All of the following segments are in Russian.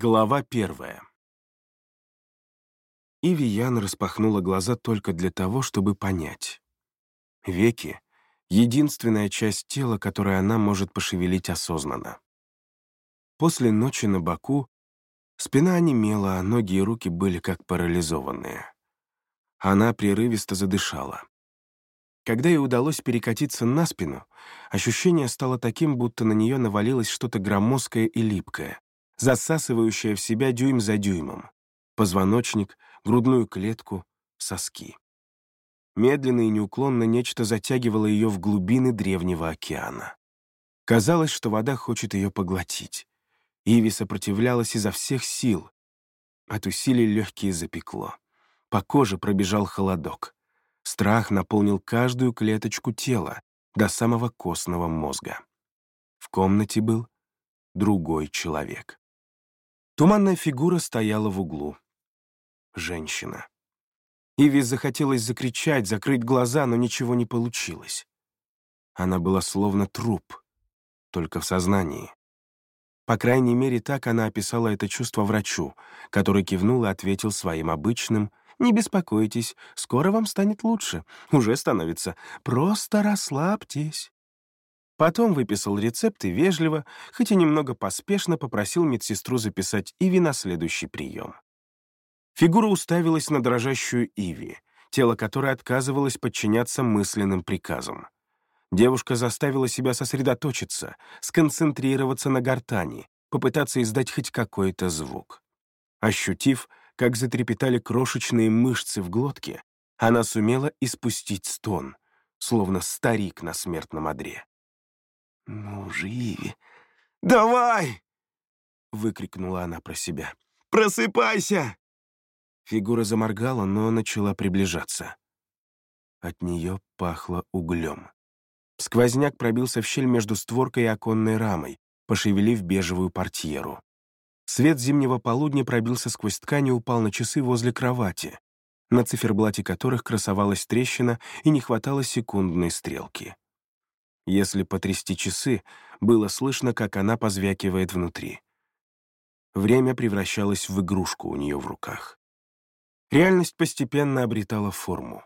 Глава первая. Иви Ян распахнула глаза только для того, чтобы понять. Веки — единственная часть тела, которую она может пошевелить осознанно. После ночи на боку спина онемела, а ноги и руки были как парализованные. Она прерывисто задышала. Когда ей удалось перекатиться на спину, ощущение стало таким, будто на нее навалилось что-то громоздкое и липкое засасывающая в себя дюйм за дюймом. Позвоночник, грудную клетку, соски. Медленно и неуклонно нечто затягивало ее в глубины древнего океана. Казалось, что вода хочет ее поглотить. Иви сопротивлялась изо всех сил. От усилий легкие запекло. По коже пробежал холодок. Страх наполнил каждую клеточку тела до самого костного мозга. В комнате был другой человек. Туманная фигура стояла в углу. Женщина. Иви захотелось закричать, закрыть глаза, но ничего не получилось. Она была словно труп, только в сознании. По крайней мере, так она описала это чувство врачу, который кивнул и ответил своим обычным «Не беспокойтесь, скоро вам станет лучше. Уже становится. Просто расслабьтесь». Потом выписал рецепт и вежливо, хоть и немного поспешно, попросил медсестру записать Иви на следующий прием. Фигура уставилась на дрожащую Иви, тело которой отказывалось подчиняться мысленным приказам. Девушка заставила себя сосредоточиться, сконцентрироваться на гортани, попытаться издать хоть какой-то звук. Ощутив, как затрепетали крошечные мышцы в глотке, она сумела испустить стон, словно старик на смертном одре. «Ну же, Иви, давай!» — выкрикнула она про себя. «Просыпайся!» Фигура заморгала, но начала приближаться. От нее пахло углем. Сквозняк пробился в щель между створкой и оконной рамой, пошевелив бежевую портьеру. Свет зимнего полудня пробился сквозь ткань и упал на часы возле кровати, на циферблате которых красовалась трещина и не хватало секундной стрелки. Если потрясти часы, было слышно, как она позвякивает внутри. Время превращалось в игрушку у нее в руках. Реальность постепенно обретала форму.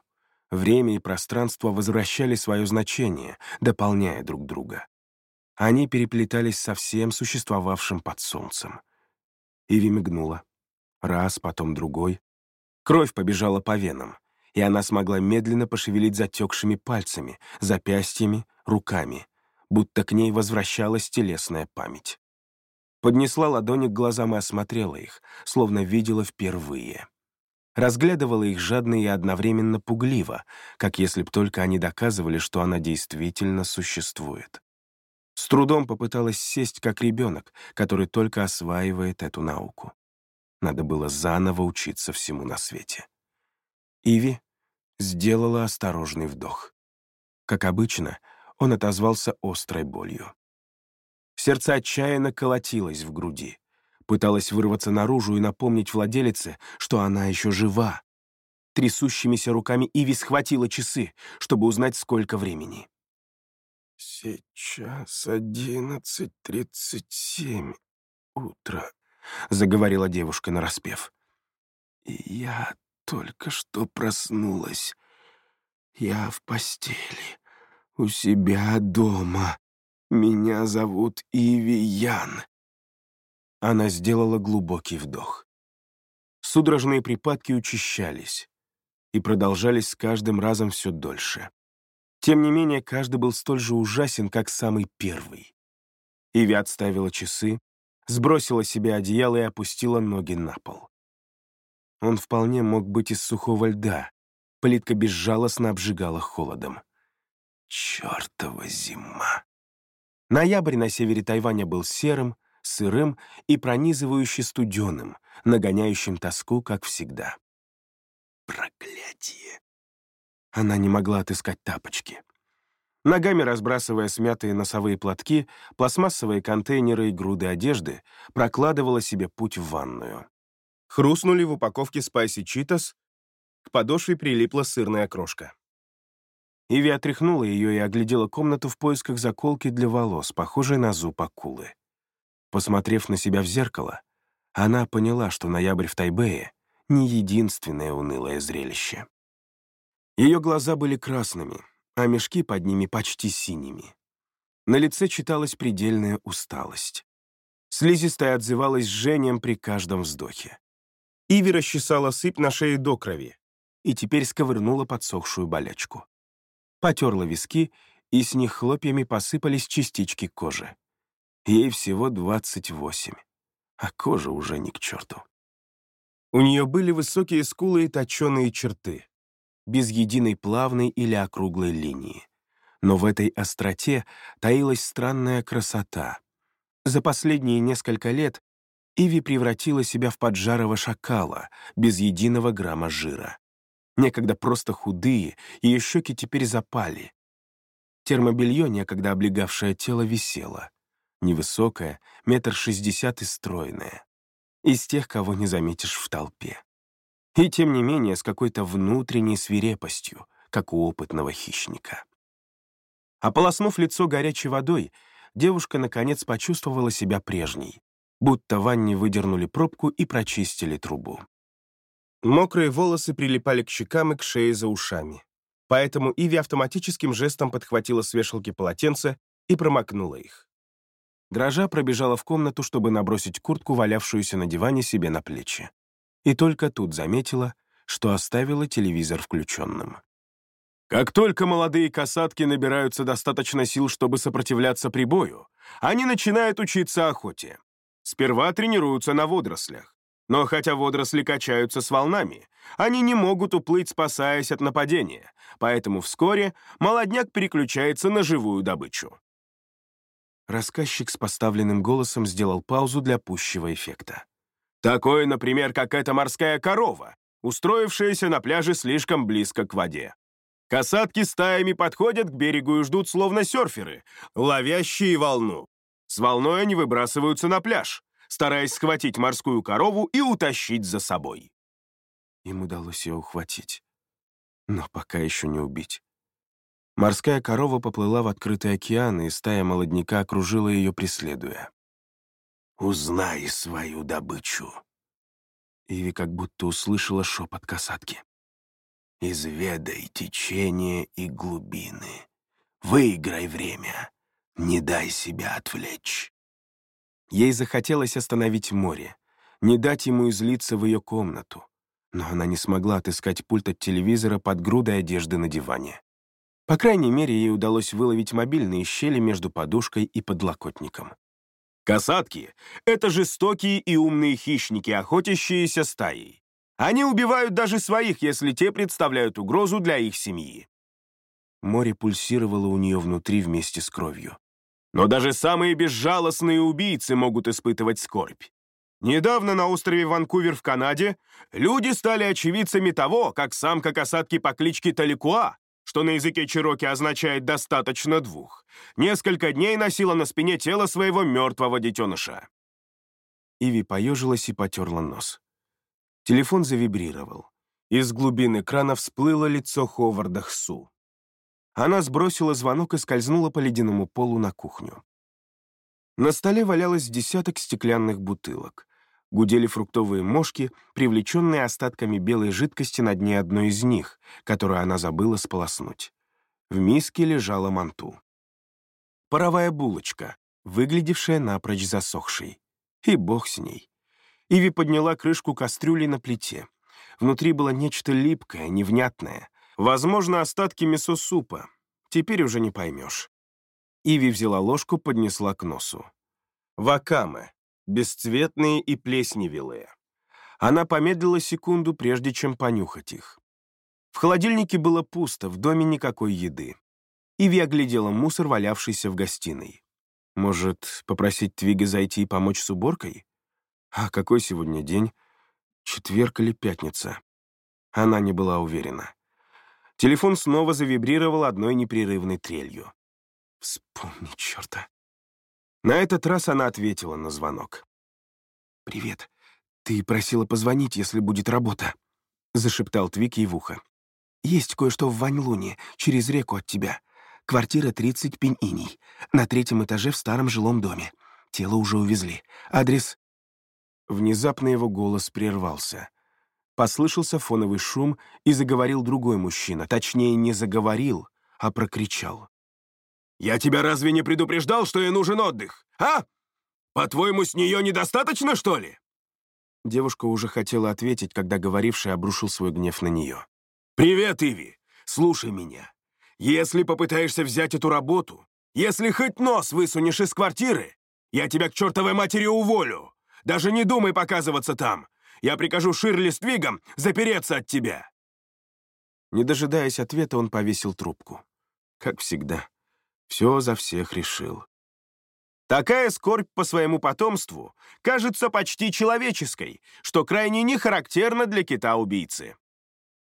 Время и пространство возвращали свое значение, дополняя друг друга. Они переплетались со всем существовавшим под солнцем. Иви мигнула. Раз, потом другой. Кровь побежала по венам и она смогла медленно пошевелить затекшими пальцами, запястьями, руками, будто к ней возвращалась телесная память. Поднесла ладони к глазам и осмотрела их, словно видела впервые. Разглядывала их жадно и одновременно пугливо, как если б только они доказывали, что она действительно существует. С трудом попыталась сесть как ребенок, который только осваивает эту науку. Надо было заново учиться всему на свете. Иви сделала осторожный вдох. Как обычно, он отозвался острой болью. Сердце отчаянно колотилось в груди. Пыталась вырваться наружу и напомнить владелице, что она еще жива. Трясущимися руками Иви схватила часы, чтобы узнать, сколько времени. «Сейчас одиннадцать тридцать семь утра», — заговорила девушка нараспев. «Я только что проснулась. Я в постели, у себя дома. Меня зовут Иви Ян. Она сделала глубокий вдох. Судорожные припадки учащались и продолжались с каждым разом все дольше. Тем не менее, каждый был столь же ужасен, как самый первый. Иви отставила часы, сбросила себе одеяло и опустила ноги на пол. Он вполне мог быть из сухого льда. Плитка безжалостно обжигала холодом. Чёртова зима. Ноябрь на севере Тайваня был серым, сырым и пронизывающе студеным, нагоняющим тоску, как всегда. Проклятие. Она не могла отыскать тапочки. Ногами разбрасывая смятые носовые платки, пластмассовые контейнеры и груды одежды, прокладывала себе путь в ванную. Хрустнули в упаковке спайси читас, к подошве прилипла сырная крошка. Иви отряхнула ее и оглядела комнату в поисках заколки для волос, похожей на зуб акулы. Посмотрев на себя в зеркало, Она поняла, что ноябрь в Тайбэе — не единственное унылое зрелище. Ее глаза были красными, а мешки под ними почти синими. На лице читалась предельная усталость. Слизистая отзывалась жжением при каждом вздохе. Иви расчесала сыпь на шее до крови и теперь сковырнула подсохшую болячку. Потерла виски, и с них хлопьями посыпались частички кожи. Ей всего 28, а кожа уже не к черту. У нее были высокие скулы и точеные черты, без единой плавной или округлой линии. Но в этой остроте таилась странная красота. За последние несколько лет Иви превратила себя в поджарого шакала, без единого грамма жира. Некогда просто худые, ее щеки теперь запали. Термобелье, некогда облегавшее тело, висело. Невысокое, метр шестьдесят и стройное. Из тех, кого не заметишь в толпе. И тем не менее с какой-то внутренней свирепостью, как у опытного хищника. Ополоснув лицо горячей водой, девушка наконец почувствовала себя прежней, будто в ванне выдернули пробку и прочистили трубу. Мокрые волосы прилипали к щекам и к шее за ушами. Поэтому Иви автоматическим жестом подхватила с вешалки полотенце и промокнула их. Дрожа пробежала в комнату, чтобы набросить куртку, валявшуюся на диване себе на плечи. И только тут заметила, что оставила телевизор включенным. Как только молодые касатки набираются достаточно сил, чтобы сопротивляться прибою, они начинают учиться охоте. Сперва тренируются на водорослях. Но хотя водоросли качаются с волнами, они не могут уплыть, спасаясь от нападения, поэтому вскоре молодняк переключается на живую добычу. Рассказчик с поставленным голосом сделал паузу для пущего эффекта. Такое, например, как эта морская корова, устроившаяся на пляже слишком близко к воде. Касатки стаями подходят к берегу и ждут словно серферы, ловящие волну. С волной они выбрасываются на пляж, стараясь схватить морскую корову и утащить за собой. Им удалось ее ухватить, но пока еще не убить. Морская корова поплыла в открытый океан, и стая молодняка окружила ее, преследуя. «Узнай свою добычу!» Иви как будто услышала шепот касатки. Изведай течение и глубины. Выиграй время. Не дай себя отвлечь. Ей захотелось остановить море, не дать ему излиться в ее комнату. Но она не смогла отыскать пульт от телевизора под грудой одежды на диване. По крайней мере, ей удалось выловить мобильные щели между подушкой и подлокотником. Касатки — это жестокие и умные хищники, охотящиеся стаей. Они убивают даже своих, если те представляют угрозу для их семьи. Море пульсировало у нее внутри вместе с кровью. Но даже самые безжалостные убийцы могут испытывать скорбь. Недавно на острове Ванкувер в Канаде люди стали очевидцами того, как самка касатки по кличке Таликуа, что на языке Чироки означает «достаточно двух», несколько дней носила на спине тело своего мертвого детеныша. Иви поежилась и потерла нос. Телефон завибрировал. Из глубин экрана всплыло лицо Ховарда Хсу. Она сбросила звонок и скользнула по ледяному полу на кухню. На столе валялось десяток стеклянных бутылок. Гудели фруктовые мошки, привлеченные остатками белой жидкости на дне одной из них, которую она забыла сполоснуть. В миске лежала манту. Паровая булочка, выглядевшая напрочь засохшей. И бог с ней. Иви подняла крышку кастрюли на плите. Внутри было нечто липкое, невнятное. Возможно, остатки мясо-супа. Теперь уже не поймешь. Иви взяла ложку, поднесла к носу. Вакамы. Бесцветные и плесневелые. Она помедлила секунду, прежде чем понюхать их. В холодильнике было пусто, в доме никакой еды. Иви оглядела мусор, валявшийся в гостиной. Может, попросить Твига зайти и помочь с уборкой? А какой сегодня день? Четверг или пятница? Она не была уверена. Телефон снова завибрировал одной непрерывной трелью. Вспомни, черта. На этот раз она ответила на звонок. «Привет. Ты просила позвонить, если будет работа», — зашептал Твик ей в ухо. «Есть кое-что в Ваньлуне, через реку от тебя. Квартира 30 пень-иней, на третьем этаже в старом жилом доме. Тело уже увезли. Адрес Внезапно его голос прервался. Послышался фоновый шум, и заговорил другой мужчина. Точнее, не заговорил, а прокричал. «Я тебя разве не предупреждал, что ей нужен отдых, а? По-твоему, с нее недостаточно, что ли?» Девушка уже хотела ответить, когда говоривший обрушил свой гнев на нее. «Привет, Иви! Слушай меня. Если попытаешься взять эту работу, если хоть нос высунешь из квартиры, я тебя к чертовой матери уволю. Даже не думай показываться там. Я прикажу Ширли с Твигом запереться от тебя!» Не дожидаясь ответа, он повесил трубку. Как всегда, все за всех решил. Такая скорбь по своему потомству кажется почти человеческой, что крайне не характерно для кита-убийцы.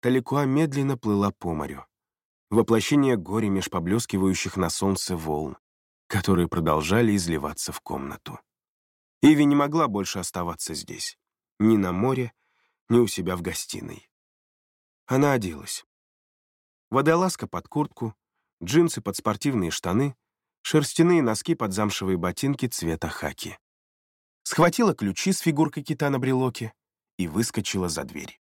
Таликуа медленно плыла по морю. Воплощение горя меж поблескивающих на солнце волн, которые продолжали изливаться в комнату. Иви не могла больше оставаться здесь. Ни на море, ни у себя в гостиной. Она оделась. Водолазка под куртку, джинсы под спортивные штаны, шерстяные носки под замшевые ботинки цвета хаки. Схватила ключи с фигуркой кита на брелоке и выскочила за дверь.